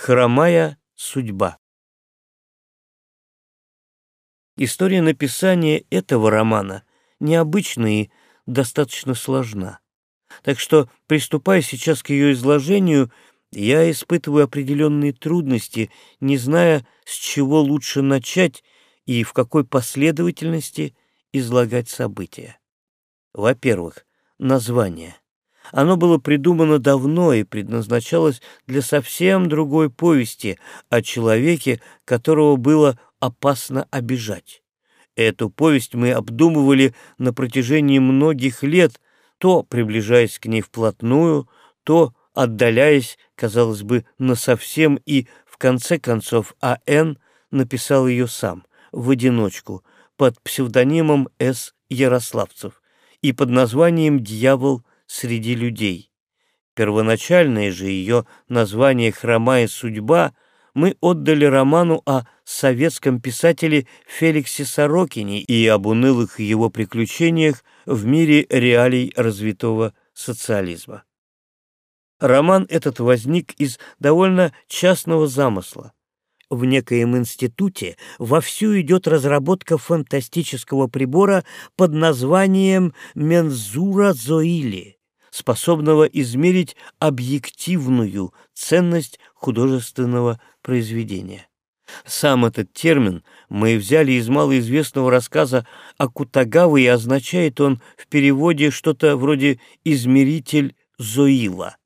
Хромая судьба. История написания этого романа необычна и достаточно сложна. Так что, приступая сейчас к ее изложению, я испытываю определенные трудности, не зная, с чего лучше начать и в какой последовательности излагать события. Во-первых, название. Оно было придумано давно и предназначалось для совсем другой повести о человеке, которого было опасно обижать. Эту повесть мы обдумывали на протяжении многих лет, то приближаясь к ней вплотную, то отдаляясь, казалось бы, насовсем, и в конце концов А.Н. написал ее сам, в одиночку, под псевдонимом С. Ярославцев и под названием «Дьявол среди людей». Первоначальное же ее название «Хромая судьба» мы отдали роману о советском писателе Феликсе Сорокине и об унылых его приключениях в мире реалий развитого социализма. Роман этот возник из довольно частного замысла. В некоем институте вовсю идет разработка фантастического прибора под названием «Мензура Зоили», способного измерить объективную ценность художественного произведения. Сам этот термин мы взяли из малоизвестного рассказа о Кутагаве, и означает он в переводе что-то вроде «измеритель Зоила»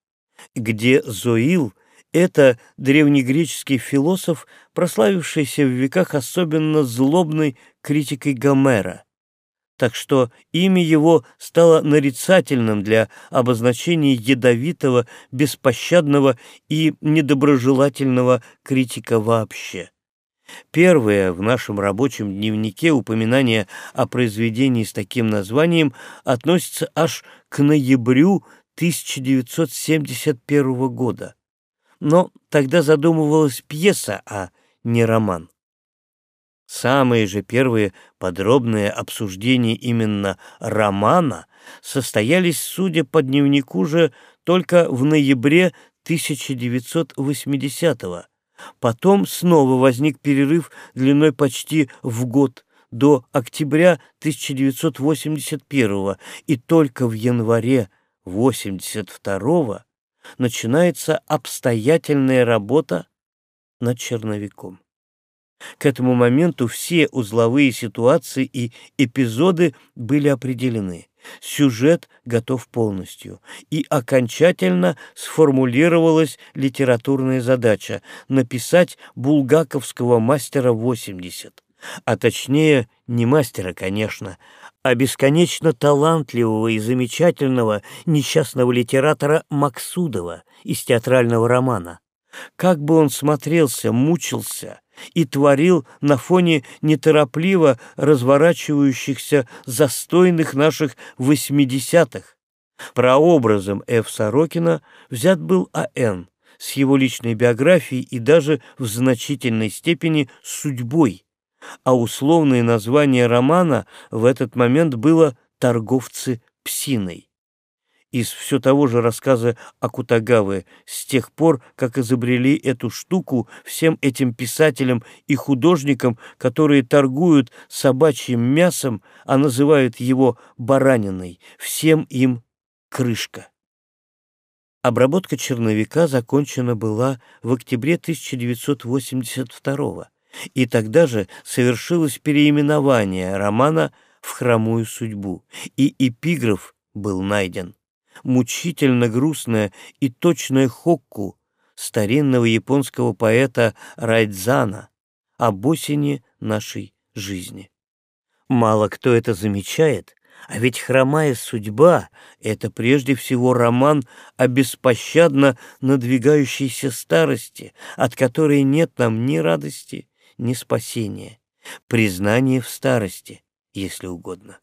где Зоил — это древнегреческий философ, прославившийся в веках особенно злобной критикой Гомера. Так что имя его стало нарицательным для обозначения ядовитого, беспощадного и недоброжелательного критика вообще. Первое в нашем рабочем дневнике упоминание о произведении с таким названием относится аж к ноябрю 1971 года. Но тогда задумывалась пьеса, а не роман. Самые же первые подробные обсуждения именно романа состоялись, судя по дневнику же, только в ноябре 1980-го. Потом снова возник перерыв длиной почти в год, до октября 1981 и только в январе 82-го начинается обстоятельная работа над черновиком. К этому моменту все узловые ситуации и эпизоды были определены. Сюжет готов полностью, и окончательно сформулировалась литературная задача — написать булгаковского мастера 80, а точнее не мастера, конечно, а бесконечно талантливого и замечательного несчастного литератора Максудова из театрального романа. Как бы он смотрелся, мучился и творил на фоне неторопливо разворачивающихся застойных наших восьмидесятых. Прообразом Ф. Сорокина взят был А.Н. с его личной биографией и даже в значительной степени судьбой, а условное название романа в этот момент было «Торговцы псиной». Из все того же рассказа о Кутагаве, с тех пор, как изобрели эту штуку всем этим писателям и художникам, которые торгуют собачьим мясом, а называют его бараниной, всем им крышка. Обработка черновика закончена была в октябре 1982 года и тогда же совершилось переименование романа в «Хромую судьбу», и эпиграф был найден. Мучительно грустная и точная хокку старинного японского поэта Райдзана об осени нашей жизни. Мало кто это замечает, а ведь «Хромая судьба» — это прежде всего роман о беспощадно надвигающейся старости, от которой нет нам ни радости, не спасение, признание в старости, если угодно.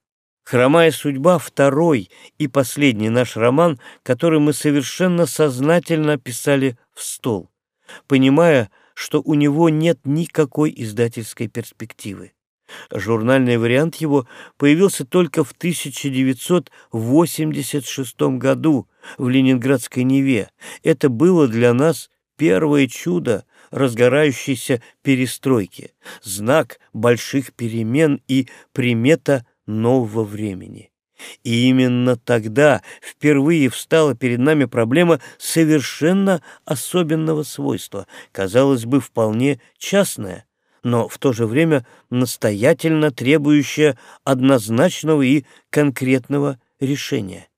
«Хромая судьба» — второй и последний наш роман, который мы совершенно сознательно писали в стол, понимая, что у него нет никакой издательской перспективы. Журнальный вариант его появился только в 1986 году в Ленинградской Неве. Это было для нас первое чудо разгорающейся перестройки, знак больших перемен и примета нового времени. И именно тогда впервые встала перед нами проблема совершенно особенного свойства, казалось бы, вполне частная, но в то же время настоятельно требующая однозначного и конкретного решения.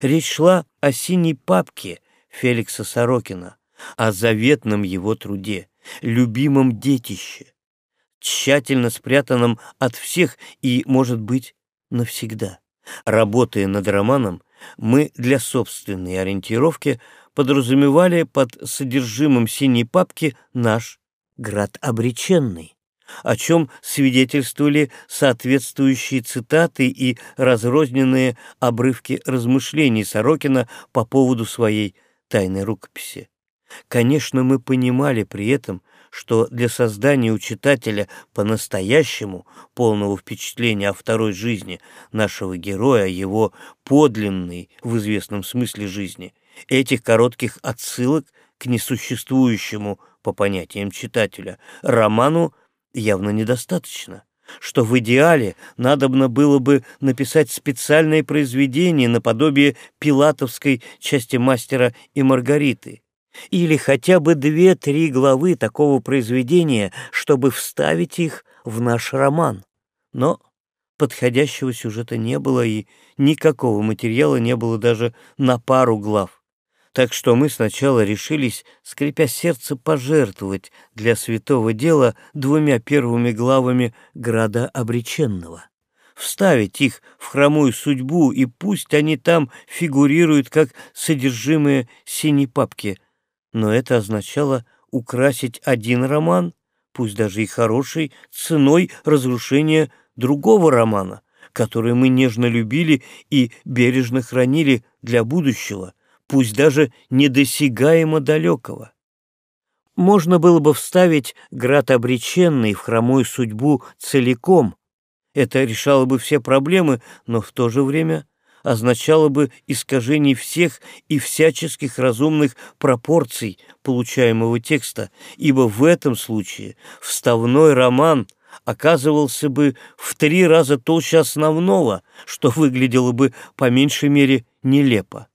Речь шла о синей папке Феликса Сорокина, о заветном его труде, любимом детище, тщательно спрятанном от всех и, может быть, навсегда. Работая над романом, мы для собственной ориентировки подразумевали под содержимым синей папки наш град обреченный, о чем свидетельствовали соответствующие цитаты и разрозненные обрывки размышлений Сорокина по поводу своей тайной рукописи. Конечно, мы понимали при этом, что для создания у читателя по-настоящему полного впечатления о второй жизни нашего героя, его подлинной в известном смысле жизни, этих коротких отсылок к несуществующему, по понятиям читателя, роману явно недостаточно что в идеале надобно было бы написать специальное произведение наподобие пилатовской части «Мастера и Маргариты», или хотя бы две-три главы такого произведения, чтобы вставить их в наш роман. Но подходящего сюжета не было, и никакого материала не было даже на пару глав. Так что мы сначала решились, скрипя сердце, пожертвовать для святого дела двумя первыми главами «Града обреченного» вставить их в хромую судьбу, и пусть они там фигурируют как содержимое синей папки, но это означало украсить один роман, пусть даже и хороший, ценой разрушения другого романа, который мы нежно любили и бережно хранили для будущего, пусть даже недосягаемо далекого. Можно было бы вставить град обреченный в хромую судьбу целиком. Это решало бы все проблемы, но в то же время означало бы искажение всех и всяческих разумных пропорций получаемого текста, ибо в этом случае вставной роман оказывался бы в три раза толще основного, что выглядело бы по меньшей мере нелепо.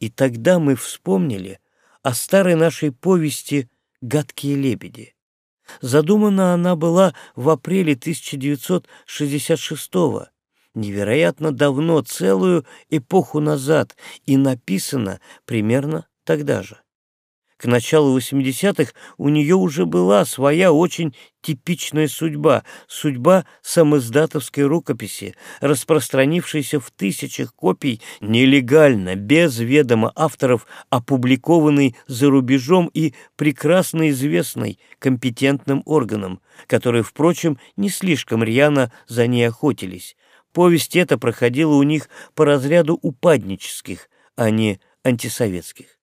И тогда мы вспомнили о старой нашей повести «Гадкие лебеди». Задумана она была в апреле 1966 года невероятно давно, целую эпоху назад, и написано примерно тогда же. К началу 80-х у нее уже была своя очень типичная судьба, судьба самоиздатовской рукописи, распространившейся в тысячах копий нелегально, без ведома авторов, опубликованной за рубежом и прекрасно известной компетентным органам, которые, впрочем, не слишком рьяно за ней охотились. Повесть эта проходила у них по разряду упаднических, а не антисоветских.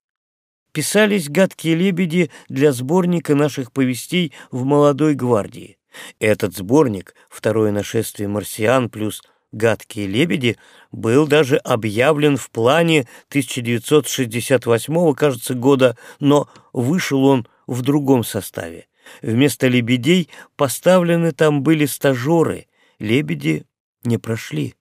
Писались «Гадкие лебеди» для сборника наших повестей в «Молодой гвардии». Этот сборник «Второе нашествие марсиан» плюс «Гадкие лебеди» был даже объявлен в плане 1968 кажется, года, но вышел он в другом составе. Вместо лебедей поставлены там были стажеры, лебеди не прошли.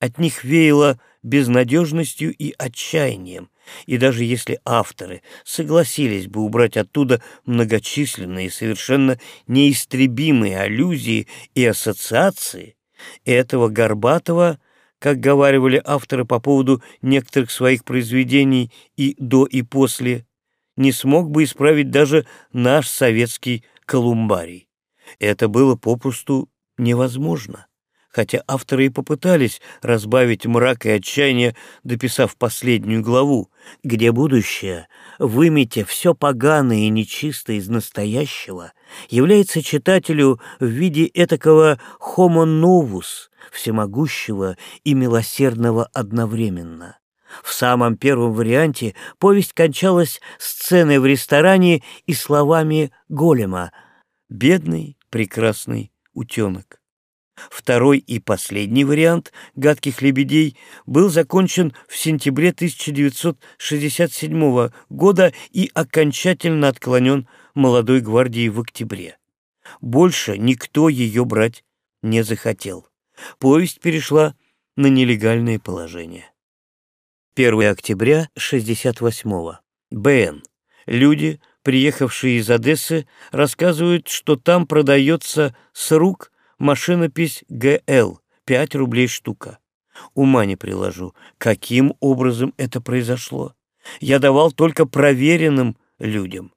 От них веяло безнадежностью и отчаянием, и даже если авторы согласились бы убрать оттуда многочисленные совершенно неистребимые аллюзии и ассоциации, этого Горбатова, как говаривали авторы по поводу некоторых своих произведений и до и после, не смог бы исправить даже наш советский колумбарий. Это было попросту невозможно хотя авторы и попытались разбавить мрак и отчаяние, дописав последнюю главу, где будущее, выметя все поганое и нечистое из настоящего, является читателю в виде этакого homo novus, всемогущего и милосердного одновременно. В самом первом варианте повесть кончалась сценой в ресторане и словами голема «Бедный прекрасный утенок». Второй и последний вариант «Гадких лебедей» был закончен в сентябре 1967 года и окончательно отклонен молодой гвардией в октябре. Больше никто ее брать не захотел. Повесть перешла на нелегальное положение. 1 октября 68-го. БН. Люди, приехавшие из Одессы, рассказывают, что там продается с рук машинопись ГЛ, 5 рублей штука. Ума не приложу, каким образом это произошло. Я давал только проверенным людям.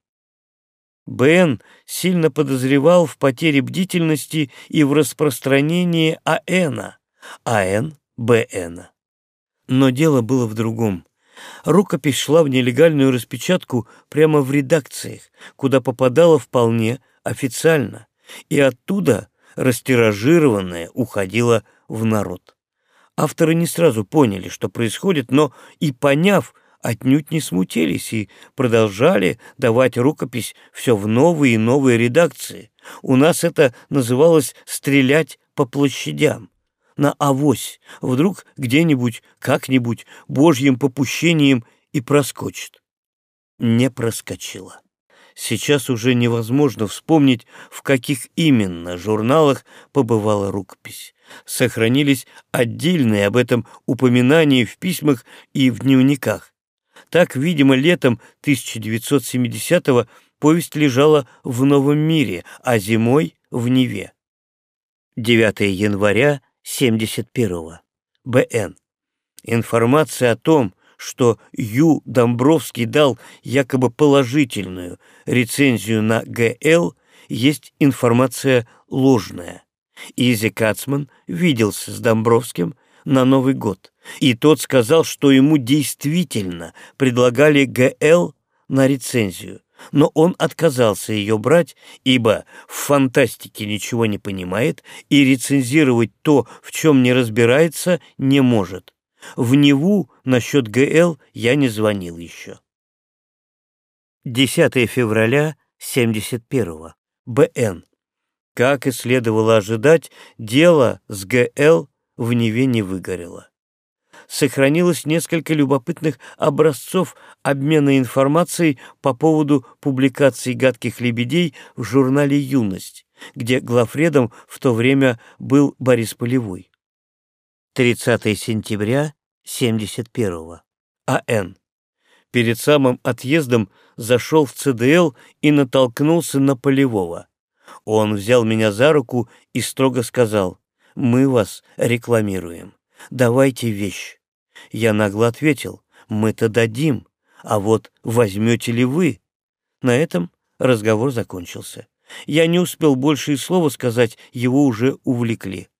Бн сильно подозревал в потере бдительности и в распространении АНа, АН — БНа. Но дело было в другом. Рукопись шла в нелегальную распечатку прямо в редакциях, куда попадала вполне официально, и оттуда растиражированная уходила в народ. Авторы не сразу поняли, что происходит, но и поняв, отнюдь не смутились и продолжали давать рукопись все в новые и новые редакции. У нас это называлось «стрелять по площадям» на авось, вдруг где-нибудь, как-нибудь, божьим попущением и проскочит. Не проскочила. Сейчас уже невозможно вспомнить, в каких именно журналах побывала рукопись. Сохранились отдельные об этом упоминания в письмах и в дневниках. Так, видимо, летом 1970-го повесть лежала в Новом мире, а зимой — в Неве. 9 января 71-го. БН. Информация о том, что Ю. Домбровский дал якобы положительную рецензию на ГЛ, есть информация ложная. Изи Кацман виделся с Домбровским на Новый год, и тот сказал, что ему действительно предлагали ГЛ на рецензию, но он отказался ее брать, ибо в фантастике ничего не понимает и рецензировать то, в чем не разбирается, не может. В Неву насчет ГЛ я не звонил еще. 10 февраля 71-го. БН. Как и следовало ожидать, дело с ГЛ в Неве не выгорело. Сохранилось несколько любопытных образцов обмена информацией по поводу публикаций «Гадких лебедей» в журнале «Юность», где главредом в то время был Борис Полевой. 30 сентября 71-го. А.Н. Перед самым отъездом зашел в ЦДЛ и натолкнулся на Полевого. Он взял меня за руку и строго сказал, «Мы вас рекламируем. Давайте вещь». Я нагло ответил, «Мы-то дадим, а вот возьмете ли вы?» На этом разговор закончился. Я не успел больше и слова сказать, его уже увлекли.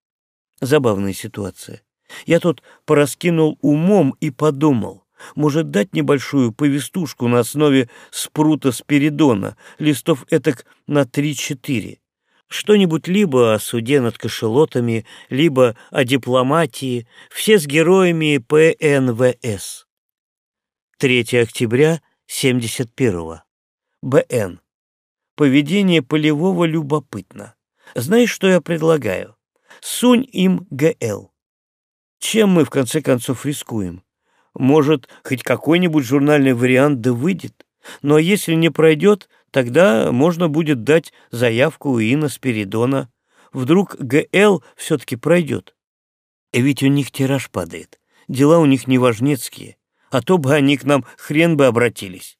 Забавная ситуация. Я тут пораскинул умом и подумал, может дать небольшую повестушку на основе спрута Спиридона, листов этак на три-четыре. Что-нибудь либо о суде над кошелотами, либо о дипломатии, все с героями ПНВС. 3 октября 71-го. БН. Поведение полевого любопытно. Знаешь, что я предлагаю? Сунь им ГЛ. Чем мы, в конце концов, рискуем? Может, хоть какой-нибудь журнальный вариант да выйдет? Но если не пройдет, тогда можно будет дать заявку и на Спиридона. Вдруг ГЛ все-таки пройдет. Ведь у них тираж падает. Дела у них неважнецкие. А то бы они к нам хрен бы обратились.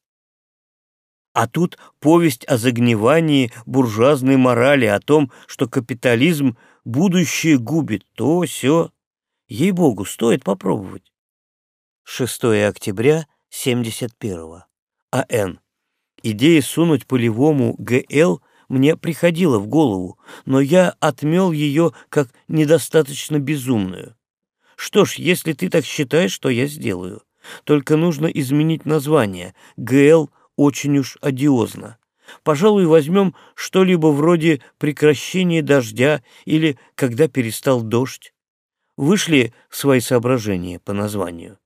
А тут повесть о загнивании буржуазной морали, о том, что капитализм будущее губит, то все. Ей-богу, стоит попробовать. 6 октября 71-го. А.Н. Идея сунуть полевому ГЛ мне приходила в голову, но я отмел ее как недостаточно безумную. Что ж, если ты так считаешь, то я сделаю. Только нужно изменить название. ГЛ очень уж одиозно. Пожалуй, возьмем что-либо вроде прекращения дождя или когда перестал дождь. Вышли свои соображения по названию.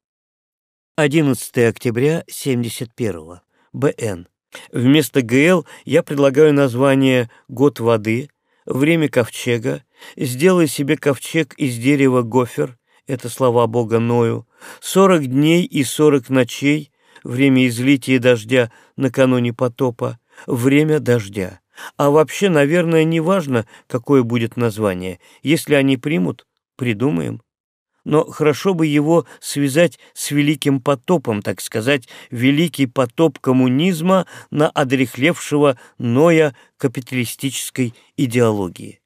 11 октября 71 БН. Вместо ГЛ я предлагаю название «Год воды», «Время ковчега» сделай себе ковчег из дерева гофер, это слова Бога Ною, сорок дней и сорок ночей, время излития дождя накануне потопа, время дождя. А вообще, наверное, не важно, какое будет название. Если они примут, придумаем. Но хорошо бы его связать с великим потопом, так сказать, великий потоп коммунизма на одрехлевшего Ноя капиталистической идеологии.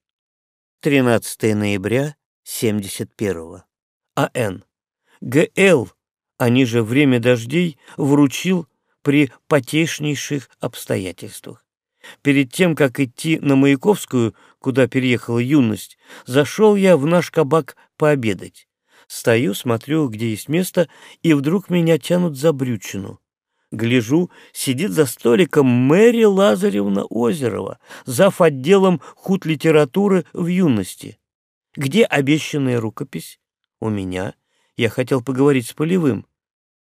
13 ноября 71 -го. А.Н. Г.Л., они же время дождей, вручил при потешнейших обстоятельствах. Перед тем, как идти на Маяковскую, куда переехала юность, зашел я в наш кабак пообедать. Стою, смотрю, где есть место, и вдруг меня тянут за брючину. Гляжу, сидит за столиком Мэри Лазаревна Озерова, зав. отделом худ литературы в юности. Где обещанная рукопись? У меня. Я хотел поговорить с Полевым.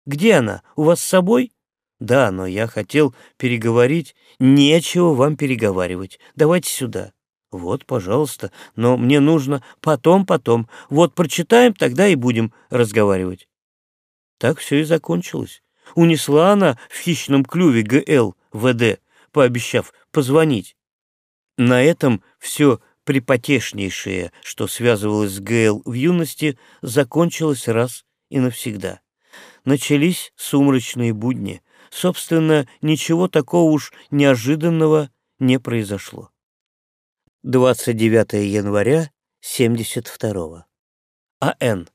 Где она? У вас с собой? Да, но я хотел переговорить. Нечего вам переговаривать. Давайте сюда. Вот, пожалуйста, но мне нужно потом, потом. Вот прочитаем, тогда и будем разговаривать. Так все и закончилось. Унесла она в хищном клюве ГЛ ВД, пообещав позвонить. На этом все припотешнейшее, что связывалось с ГЛ в юности, закончилось раз и навсегда. Начались сумрачные будни. Собственно, ничего такого уж неожиданного не произошло. 29 января 72 -го. А.Н.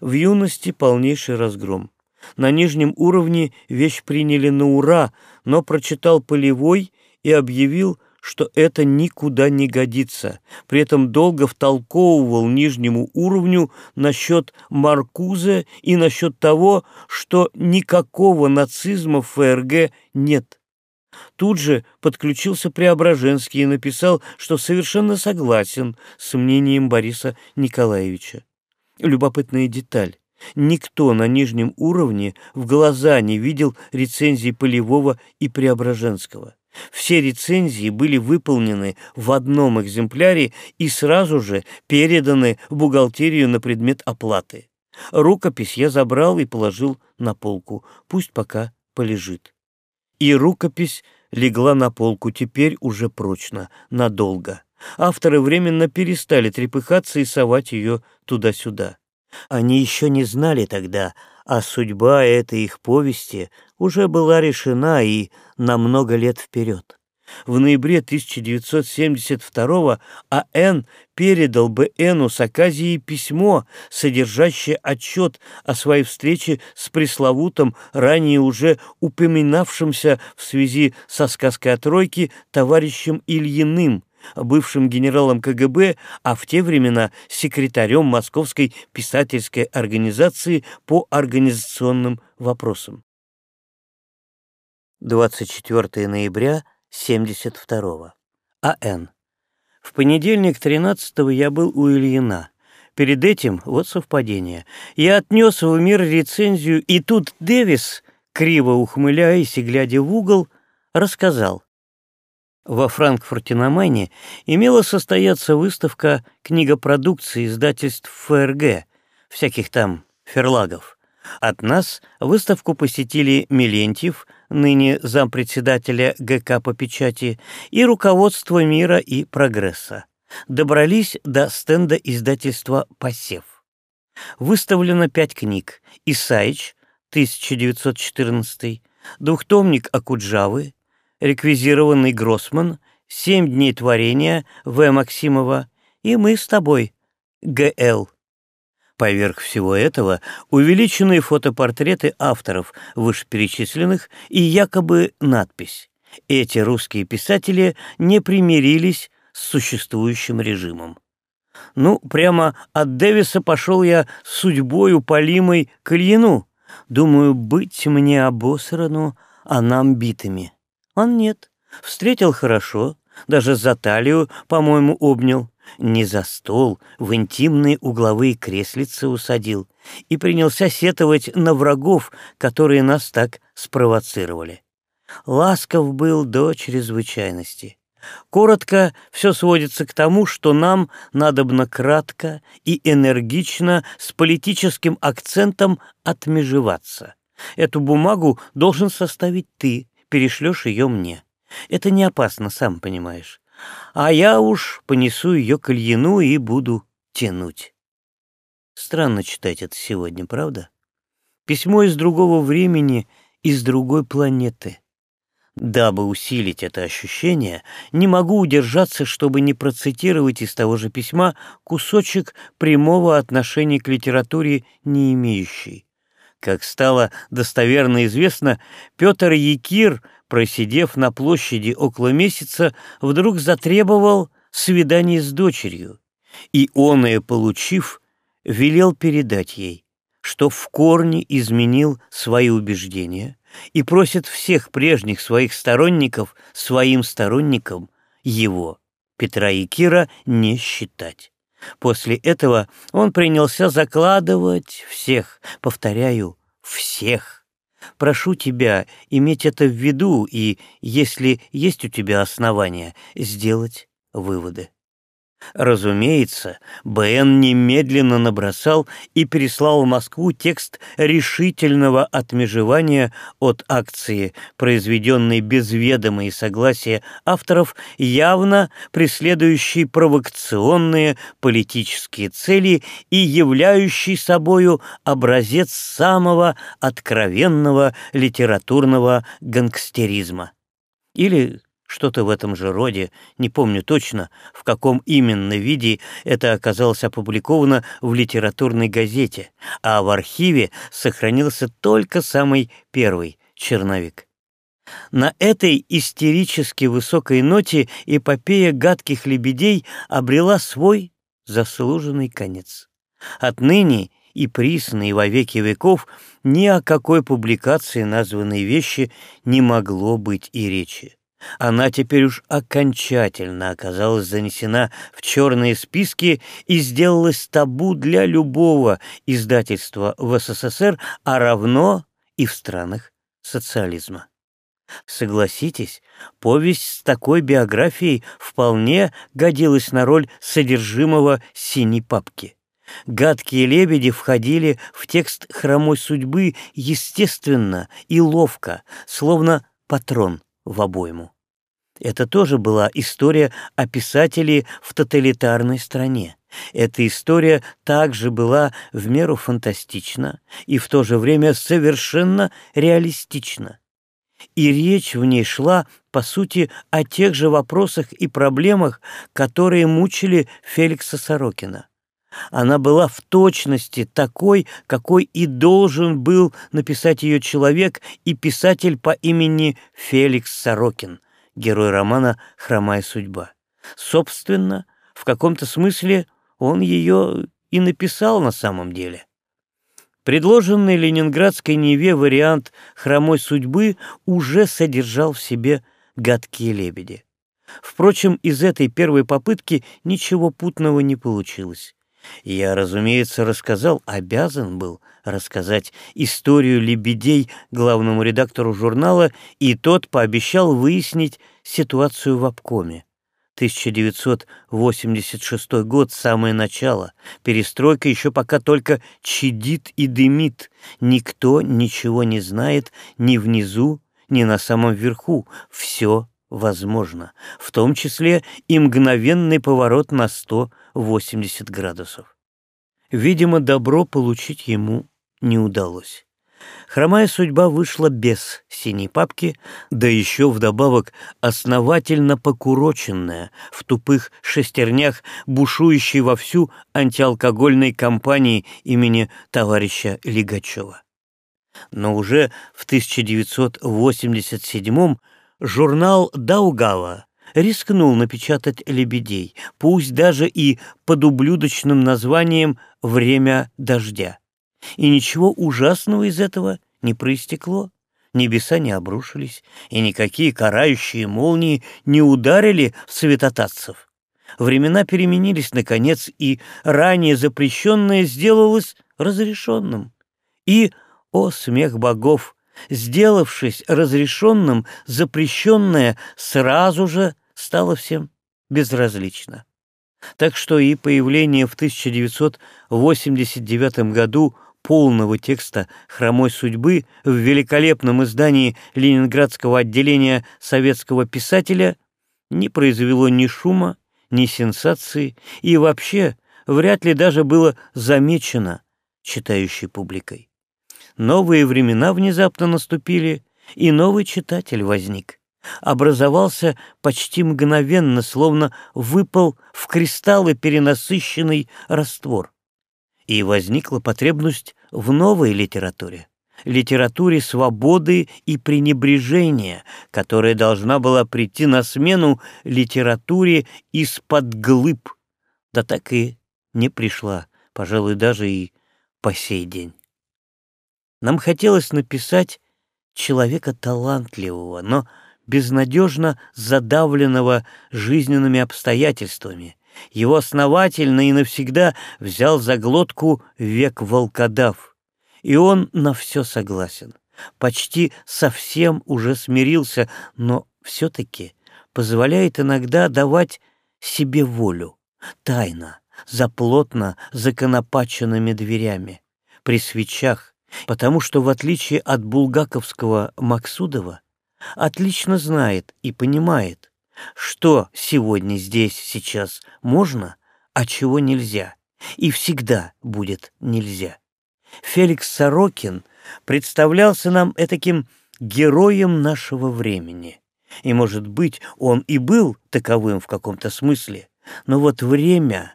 В юности полнейший разгром. На нижнем уровне вещь приняли на ура, но прочитал Полевой и объявил, что это никуда не годится. При этом долго втолковывал нижнему уровню насчет Маркуза и насчет того, что никакого нацизма в ФРГ нет. Тут же подключился Преображенский и написал, что совершенно согласен с мнением Бориса Николаевича. Любопытная деталь. Никто на нижнем уровне в глаза не видел рецензий Полевого и Преображенского. Все рецензии были выполнены в одном экземпляре и сразу же переданы в бухгалтерию на предмет оплаты. Рукопись я забрал и положил на полку, пусть пока полежит. И рукопись легла на полку теперь уже прочно, надолго. Авторы временно перестали трепыхаться и совать ее туда-сюда. Они еще не знали тогда, а судьба этой их повести уже была решена и на много лет вперед. В ноябре 1972 А.Н. передал Б.Н.у с Аказией письмо, содержащее отчет о своей встрече с пресловутым, ранее уже упоминавшимся в связи со сказкой о тройке товарищем Ильиным, бывшим генералом КГБ, а в те времена секретарем Московской писательской организации по организационным вопросам. 24 ноября 72 А.Н. В понедельник 13 я был у Ильина. Перед этим, вот совпадение, я отнес в мир рецензию, и тут Дэвис, криво ухмыляясь и глядя в угол, рассказал. Во Франкфурте на Майне имела состояться выставка книгопродукции издательств ФРГ, всяких там ферлагов. От нас выставку посетили Милентьев, ныне зампредседателя ГК по печати, и руководство мира и прогресса. Добрались до стенда издательства «Посев». Выставлено пять книг. «Исаич», 1914, двухтомник Акуджавы, реквизированный Гроссман, «Семь дней творения» В. Максимова и «Мы с тобой» Г.Л. Поверх всего этого увеличенные фотопортреты авторов вышеперечисленных и якобы надпись «Эти русские писатели не примирились с существующим режимом». Ну, прямо от Дэвиса пошел я с судьбой упалимой к Ильину. Думаю, быть мне обосрану, а нам битыми. Он нет. Встретил хорошо, даже за талию, по-моему, обнял не за стол, в интимные угловые креслицы усадил и принялся сетовать на врагов, которые нас так спровоцировали. Ласков был до чрезвычайности. Коротко, все сводится к тому, что нам надобно кратко и энергично с политическим акцентом отмежеваться. Эту бумагу должен составить ты, перешлешь ее мне. Это не опасно, сам понимаешь. А я уж понесу ее к Ильину и буду тянуть. Странно читать это сегодня, правда? Письмо из другого времени, из другой планеты. Дабы усилить это ощущение, не могу удержаться, чтобы не процитировать из того же письма кусочек прямого отношения к литературе не имеющий. Как стало достоверно известно, Петр Якир, просидев на площади около месяца, вдруг затребовал свидание с дочерью, и он, и получив, велел передать ей, что в корне изменил свои убеждения и просит всех прежних своих сторонников своим сторонникам его, Петра и Кира, не считать. После этого он принялся закладывать всех, повторяю, всех. Прошу тебя иметь это в виду и, если есть у тебя основания, сделать выводы. Разумеется, БН немедленно набросал и переслал в Москву текст решительного отмежевания от акции, произведенной без ведома и согласия авторов, явно преследующей провокационные политические цели и являющей собою образец самого откровенного литературного гангстеризма. Или что-то в этом же роде, не помню точно, в каком именно виде это оказалось опубликовано в литературной газете, а в архиве сохранился только самый первый черновик. На этой истерически высокой ноте эпопея гадких лебедей обрела свой заслуженный конец. Отныне и присно, и во веки веков ни о какой публикации названной вещи не могло быть и речи. Она теперь уж окончательно оказалась занесена в черные списки и сделалась табу для любого издательства в СССР, а равно и в странах социализма. Согласитесь, повесть с такой биографией вполне годилась на роль содержимого синей папки. Гадкие лебеди входили в текст хромой судьбы естественно и ловко, словно патрон в обойму. Это тоже была история о писателе в тоталитарной стране. Эта история также была в меру фантастична и в то же время совершенно реалистична. И речь в ней шла, по сути, о тех же вопросах и проблемах, которые мучили Феликса Сорокина. Она была в точности такой, какой и должен был написать ее человек и писатель по имени Феликс Сорокин, герой романа «Хромая судьба». Собственно, в каком-то смысле он ее и написал на самом деле. Предложенный Ленинградской Неве вариант «Хромой судьбы» уже содержал в себе гадкие лебеди. Впрочем, из этой первой попытки ничего путного не получилось. Я, разумеется, рассказал, обязан был рассказать историю лебедей главному редактору журнала, и тот пообещал выяснить ситуацию в обкоме. 1986 год, самое начало. Перестройка еще пока только чадит и дымит. Никто ничего не знает ни внизу, ни на самом верху. Все возможно, в том числе и мгновенный поворот на 180 градусов. Видимо, добро получить ему не удалось. Хромая судьба вышла без синей папки, да еще вдобавок основательно покуроченная, в тупых шестернях, бушующей вовсю антиалкогольной кампании имени товарища Лигачева. Но уже в 1987 журнал «Даугава» рискнул напечатать «Лебедей», пусть даже и под ублюдочным названием «Время дождя». И ничего ужасного из этого не проистекло. Небеса не обрушились, и никакие карающие молнии не ударили в святотатцев. Времена переменились, наконец, и ранее запрещенное сделалось разрешенным. И, о смех богов, сделавшись разрешенным, запрещенное сразу же стало всем безразлично. Так что и появление в 1989 году полного текста «Хромой судьбы» в великолепном издании Ленинградского отделения советского писателя не произвело ни шума, ни сенсации и вообще вряд ли даже было замечено читающей публикой. Новые времена внезапно наступили, и новый читатель возник. Образовался почти мгновенно, словно выпал в кристаллы перенасыщенный раствор. И возникла потребность в новой литературе, литературе свободы и пренебрежения, которая должна была прийти на смену литературе из-под глыб, да так и не пришла, пожалуй, даже и по сей день. Нам хотелось написать человека талантливого, но безнадежно задавленного жизненными обстоятельствами. Его основательно и навсегда взял за глотку век волкодав. И он на все согласен. Почти совсем уже смирился, но все-таки позволяет иногда давать себе волю, тайно, за плотно законопаченными дверями, при свечах, потому что, в отличие от булгаковского Максудова, отлично знает и понимает, что сегодня здесь сейчас можно, а чего нельзя, и всегда будет нельзя. Феликс Сорокин представлялся нам этаким героем нашего времени. И, может быть, он и был таковым в каком-то смысле, но вот время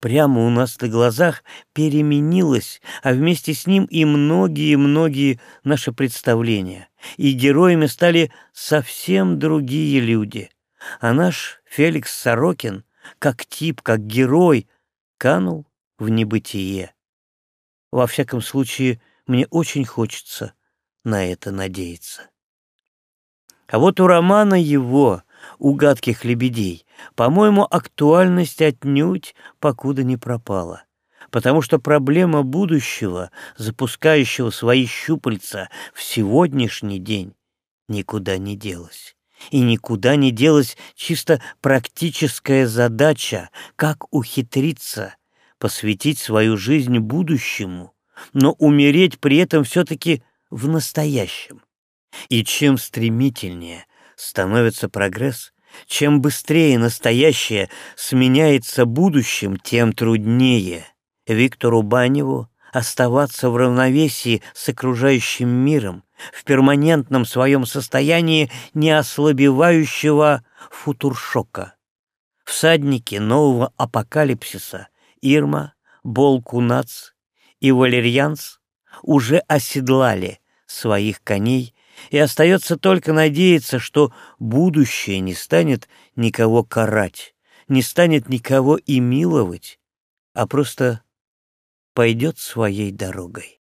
прямо у нас на глазах переменилось, а вместе с ним и многие-многие наши представления. И героями стали совсем другие люди. А наш Феликс Сорокин, как тип, как герой, канул в небытие. Во всяком случае, мне очень хочется на это надеяться. А вот у романа его у гадких лебедей, по-моему, актуальность отнюдь покуда не пропала. Потому что проблема будущего, запускающего свои щупальца в сегодняшний день, никуда не делась. И никуда не делась чисто практическая задача, как ухитриться посвятить свою жизнь будущему, но умереть при этом все-таки в настоящем. И чем стремительнее становится прогресс, чем быстрее настоящее сменяется будущим, тем труднее Виктору Баневу оставаться в равновесии с окружающим миром, в перманентном своем состоянии неослабевающего футуршока. Всадники нового апокалипсиса Ирма, Болкунац и Валерьянс уже оседлали своих коней и остается только надеяться, что будущее не станет никого карать, не станет никого и миловать, а просто пойдет своей дорогой.